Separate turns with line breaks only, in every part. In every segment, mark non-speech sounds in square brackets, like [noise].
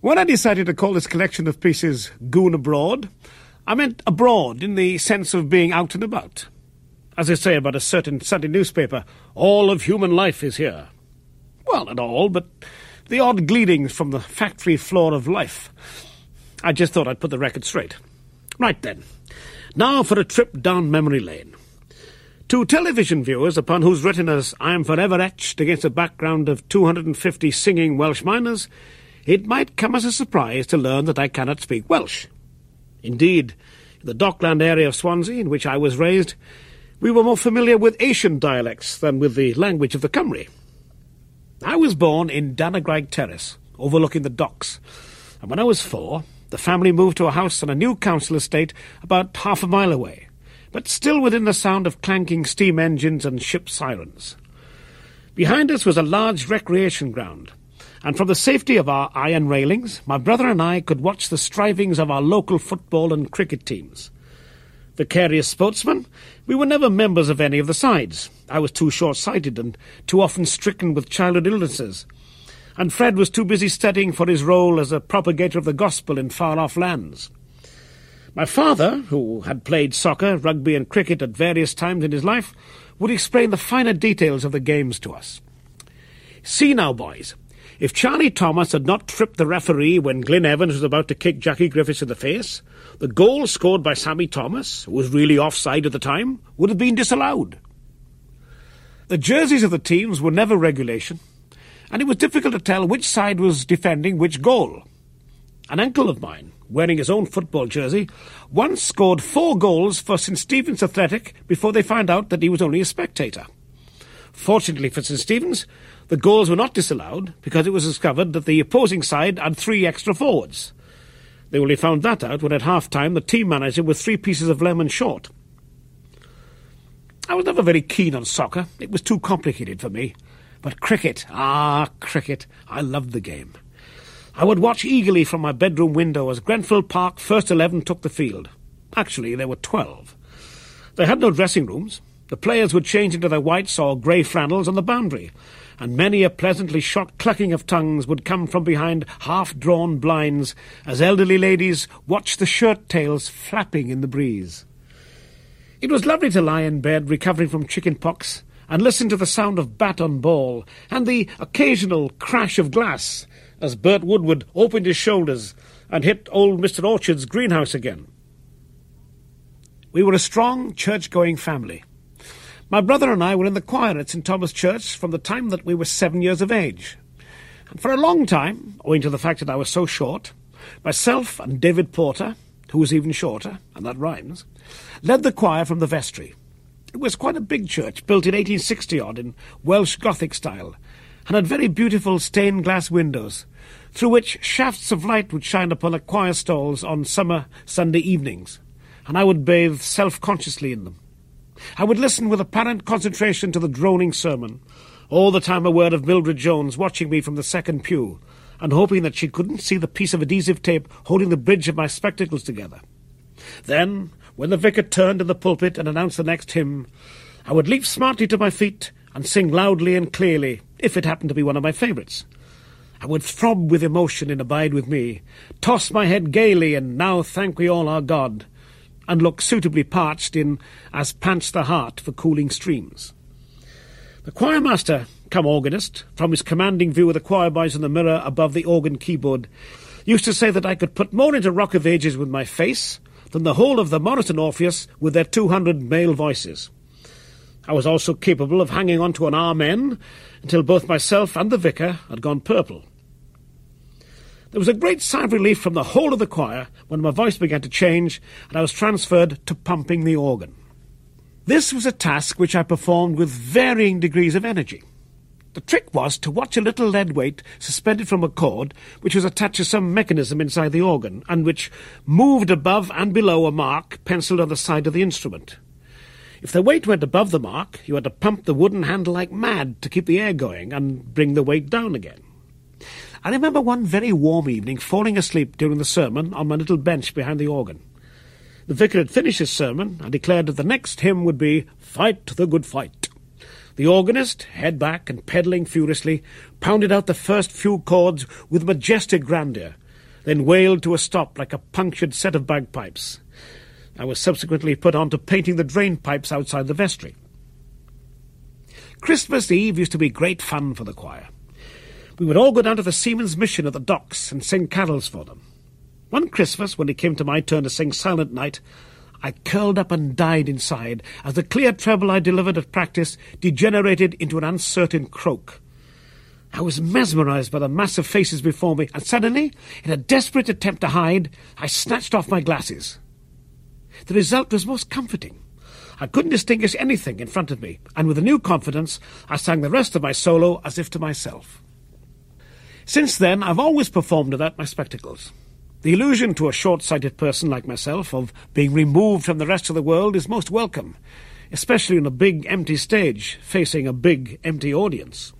When I decided to call this collection of pieces Goon Abroad, I meant abroad in the sense of being out and about. As they say about a certain Sunday newspaper, all of human life is here. Well, not all, but the odd gleanings from the factory floor of life. I just thought I'd put the record straight. Right then. Now for a trip down memory lane. To television viewers upon whose retinas I am forever etched against a background of 250 singing Welsh miners, it might come as a surprise to learn that I cannot speak Welsh. Indeed, in the dockland area of Swansea, in which I was raised, we were more familiar with Asian dialects than with the language of the Cymry. I was born in Dan-y-Graig Terrace, overlooking the docks, and when I was four, the family moved to a house on a new council estate about half a mile away, but still within the sound of clanking steam engines and ship sirens. Behind us was a large recreation ground, and from the safety of our iron railings, my brother and I could watch the strivings of our local football and cricket teams. Vicarious sportsmen, we were never members of any of the sides. I was too short sighted and too often stricken with childhood illnesses, and Fred was too busy studying for his role as a propagator of the gospel in far off lands. My father, who had played soccer, rugby, and cricket at various times in his life, would explain the finer details of the games to us. See now, boys, if Charlie Thomas had not tripped the referee when Glyn Evans was about to kick Jackie Griffiths in the face, the goal scored by Sammy Thomas, who was really offside at the time, would have been disallowed. The jerseys of the teams were never regulation, and it was difficult to tell which side was defending which goal. An uncle of mine, wearing his own football jersey, once scored four goals for St Stephen's Athletic before they found out that he was only a spectator. Fortunately for St Stephen's, the goals were not disallowed because it was discovered that the opposing side had three extra forwards. They only found that out when at half time the team manager was three pieces of lemon short. I was never very keen on soccer. It was too complicated for me. But cricket, ah, cricket, I loved the game. I would watch eagerly from my bedroom window as Grenfell Park first eleven took the field. Actually, there were twelve. They had no dressing rooms. The players would change into their whites or grey flannels on the boundary, and many a pleasantly short clucking of tongues would come from behind half-drawn blinds as elderly ladies watched the shirt-tails flapping in the breeze. It was lovely to lie in bed recovering from chicken pox and listen to the sound of bat on ball and the occasional crash of glass as Bert Woodward opened his shoulders and hit old Mr. Orchard's greenhouse again. We were a strong church-going family. My brother and I were in the choir at St. Thomas Church from the time that we were seven years of age. And for a long time, owing to the fact that I was so short, myself and David Porter, who was even shorter, and that rhymes, led the choir from the vestry. It was quite a big church, built in 1860 odd in Welsh Gothic style, and had very beautiful stained glass windows, through which shafts of light would shine upon the choir stalls on summer Sunday evenings, and I would bathe self-consciously in them. I would listen with apparent concentration to the droning sermon, all the time aware of Mildred Jones watching me from the second pew, and hoping that she couldn't see the piece of adhesive tape holding the bridge of my spectacles together. Then, when the vicar turned in the pulpit and announced the next hymn, I would leap smartly to my feet and sing loudly and clearly, if it happened to be one of my favourites. I would throb with emotion in Abide With Me, toss my head gaily and Now Thank We All Our God, and look suitably parched in As Pants the Heart for Cooling Streams. The choirmaster, come organist, from his commanding view of the choir boys in the mirror above the organ keyboard, used to say that I could put more into Rock of Ages with my face than the whole of the Morriston Orpheus with their two hundred male voices. I was also capable of hanging on to an amen until both myself and the vicar had gone purple. There was a great sigh of relief from the whole of the choir when my voice began to change and I was transferred to pumping the organ. This was a task which I performed with varying degrees of energy. The trick was to watch a little lead weight suspended from a cord which was attached to some mechanism inside the organ and which moved above and below a mark penciled on the side of the instrument. If the weight went above the mark, you had to pump the wooden handle like mad to keep the air going and bring the weight down again. I remember one very warm evening falling asleep during the sermon on my little bench behind the organ. The vicar had finished his sermon and declared that the next hymn would be Fight the Good Fight. The organist, head back and pedalling furiously, pounded out the first few chords with majestic grandeur, then wailed to a stop like a punctured set of bagpipes. I was subsequently put on to painting the drain pipes outside the vestry. Christmas Eve used to be great fun for the choir. We would all go down to the Seamen's Mission at the docks and sing carols for them. One Christmas, when it came to my turn to sing Silent Night, I curled up and died inside as the clear treble I delivered at practice degenerated into an uncertain croak. I was mesmerized by the mass of faces before me, and suddenly, in a desperate attempt to hide, I snatched off my glasses. The result was most comforting. I couldn't distinguish anything in front of me, and with a new confidence, I sang the rest of my solo as if to myself. Since then, I've always performed without my spectacles. The illusion to a short sighted person like myself of being removed from the rest of the world is most welcome, especially on a big empty stage facing a big empty audience.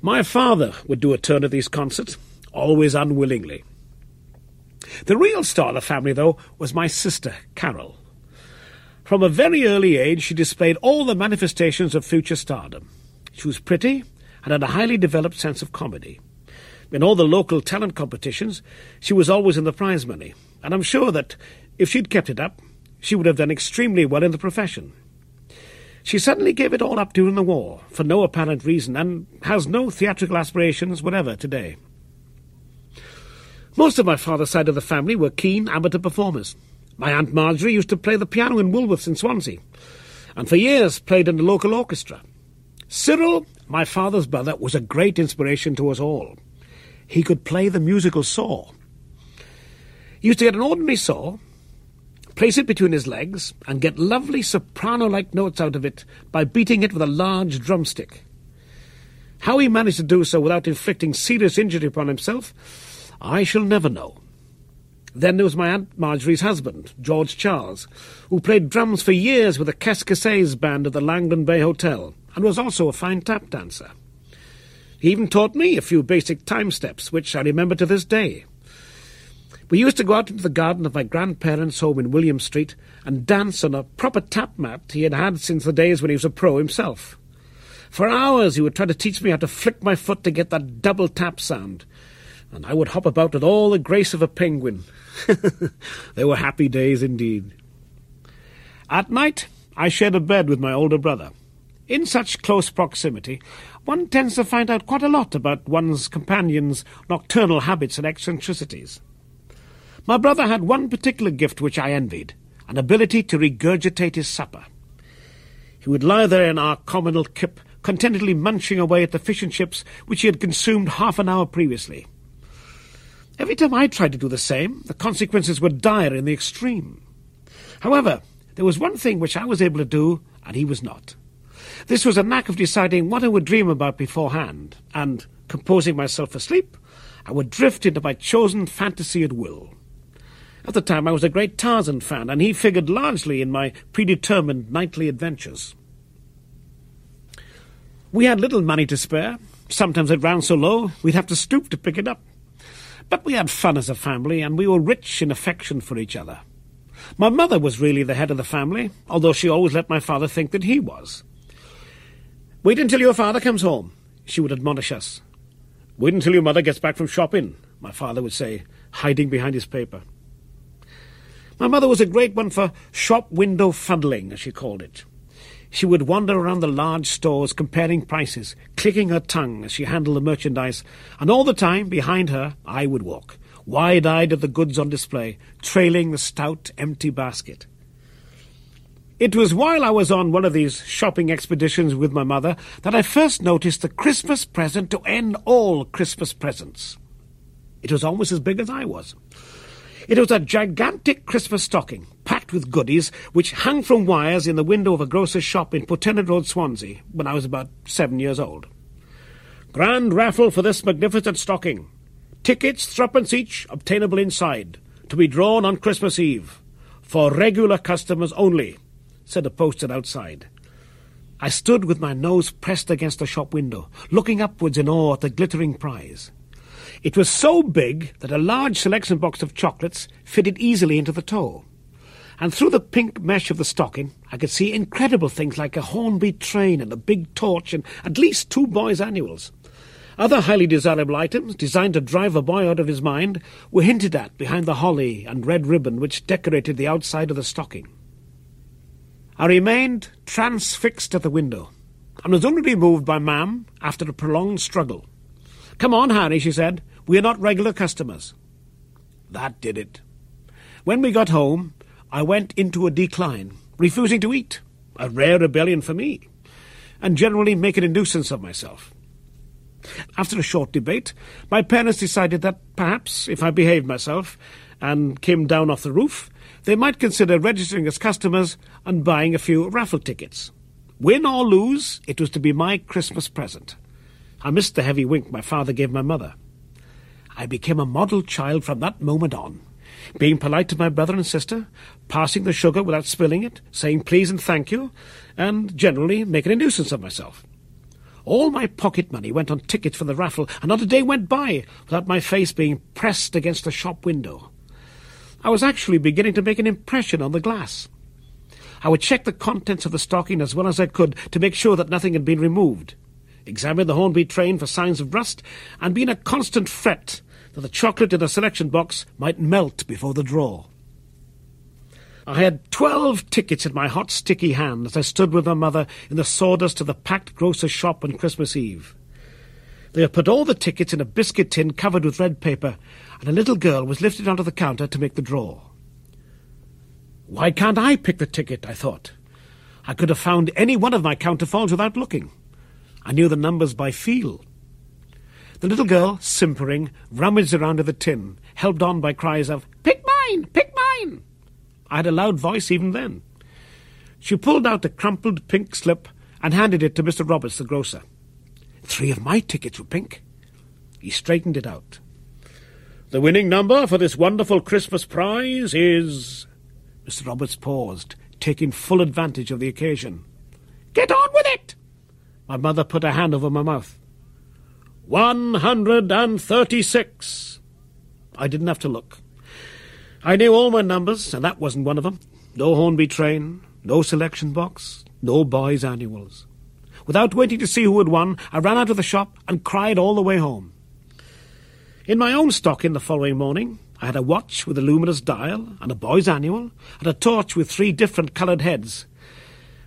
My father would do a turn at these concerts, always unwillingly. The real star of the family, though, was my sister, Carol. From a very early age, she displayed all the manifestations of future stardom. She was pretty and had a highly developed sense of comedy. In all the local talent competitions, she was always in the prize money, and I'm sure that if she'd kept it up, she would have done extremely well in the profession. She suddenly gave it all up during the war, for no apparent reason, and has no theatrical aspirations whatever today. Most of my father's side of the family were keen amateur performers. My Aunt Marjorie used to play the piano in Woolworths in Swansea, and for years played in the local orchestra. Cyril, my father's brother, was a great inspiration to us all he could play the musical saw. He used to get an ordinary saw, place it between his legs, and get lovely soprano like notes out of it by beating it with a large drumstick. How he managed to do so without inflicting serious injury upon himself, I shall never know. Then there was my Aunt Marjorie's husband, George Charles, who played drums for years with the Cascasses band at the Langland Bay Hotel, and was also a fine tap dancer. He even taught me a few basic time steps, which I remember to this day. We used to go out into the garden of my grandparents' home in William Street and dance on a proper tap mat he had had since the days when he was a pro himself. For hours he would try to teach me how to flick my foot to get that double tap sound, and I would hop about with all the grace of a penguin. [laughs] they were happy days indeed. At night I shared a bed with my older brother. In such close proximity, one tends to find out quite a lot about one's companion's nocturnal habits and eccentricities. My brother had one particular gift which I envied an ability to regurgitate his supper. He would lie there in our communal kip, contentedly munching away at the fish and chips which he had consumed half an hour previously. Every time I tried to do the same, the consequences were dire in the extreme. However, there was one thing which I was able to do, and he was not. This was a knack of deciding what I would dream about beforehand, and, composing myself for sleep, I would drift into my chosen fantasy at will. At the time, I was a great Tarzan fan, and he figured largely in my predetermined nightly adventures. We had little money to spare. Sometimes it ran so low we'd have to stoop to pick it up. But we had fun as a family, and we were rich in affection for each other. My mother was really the head of the family, although she always let my father think that he was. Wait until your father comes home, she would admonish us. Wait until your mother gets back from shopping, my father would say, hiding behind his paper. My mother was a great one for shop window fuddling, as she called it. She would wander around the large stores comparing prices, clicking her tongue as she handled the merchandise, and all the time, behind her, I would walk, wide-eyed at the goods on display, trailing the stout, empty basket. It was while I was on one of these shopping expeditions with my mother that I first noticed the Christmas present to end all Christmas presents. It was almost as big as I was. It was a gigantic Christmas stocking, packed with goodies, which hung from wires in the window of a grocer's shop in Port Tennant Road, Swansea, when I was about seven years old. Grand raffle for this magnificent stocking. Tickets, threepence each, obtainable inside, to be drawn on Christmas Eve. For regular customers only said a poster outside. I stood with my nose pressed against the shop window, looking upwards in awe at the glittering prize. It was so big that a large selection box of chocolates fitted easily into the toe. And through the pink mesh of the stocking, I could see incredible things like a Hornby train and a big torch and at least two boys' annuals. Other highly desirable items, designed to drive a boy out of his mind, were hinted at behind the holly and red ribbon which decorated the outside of the stocking. I remained transfixed at the window, and was only removed by Mam after a prolonged struggle. Come on, Harry, she said. We are not regular customers. That did it. When we got home, I went into a decline, refusing to eat, a rare rebellion for me, and generally making a nuisance of myself. After a short debate, my parents decided that perhaps, if I behaved myself and came down off the roof, they might consider registering as customers and buying a few raffle tickets. Win or lose, it was to be my Christmas present. I missed the heavy wink my father gave my mother. I became a model child from that moment on, being polite to my brother and sister, passing the sugar without spilling it, saying please and thank you, and generally making a nuisance of myself. All my pocket money went on tickets for the raffle, and not a day went by without my face being pressed against the shop window. I was actually beginning to make an impression on the glass. I would check the contents of the stocking as well as I could to make sure that nothing had been removed, examine the Hornby train for signs of rust, and be in a constant fret that the chocolate in the selection box might melt before the draw. I had twelve tickets in my hot, sticky hand as I stood with my mother in the sawdust of the packed grocer's shop on Christmas Eve. They had put all the tickets in a biscuit tin covered with red paper, and a little girl was lifted onto the counter to make the draw. Why can't I pick the ticket? I thought. I could have found any one of my counterfoils without looking. I knew the numbers by feel. The little girl, simpering, rummaged around in the tin, helped on by cries of, Pick mine! Pick mine! I had a loud voice even then. She pulled out a crumpled pink slip and handed it to Mr. Roberts, the grocer. Three of my tickets were pink. He straightened it out. The winning number for this wonderful Christmas prize is. Mr. Roberts paused, taking full advantage of the occasion. Get on with it! My mother put her hand over my mouth. One hundred and thirty-six. I didn't have to look. I knew all my numbers, and that wasn't one of them. No Hornby train, no selection box, no boys' annuals. Without waiting to see who had won, I ran out of the shop and cried all the way home. In my own stocking the following morning, I had a watch with a luminous dial, and a boy's annual, and a torch with three different coloured heads.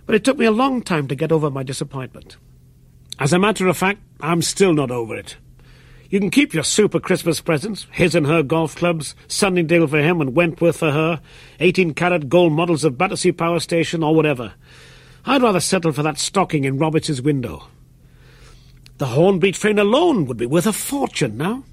But it took me a long time to get over my disappointment. As a matter of fact, I'm still not over it. You can keep your super Christmas presents, his and her golf clubs, Sunningdale for him and Wentworth for her, 18-carat gold models of Battersea Power Station or whatever. I'd rather settle for that stocking in Roberts's window. The Hornby train alone would be worth a fortune now.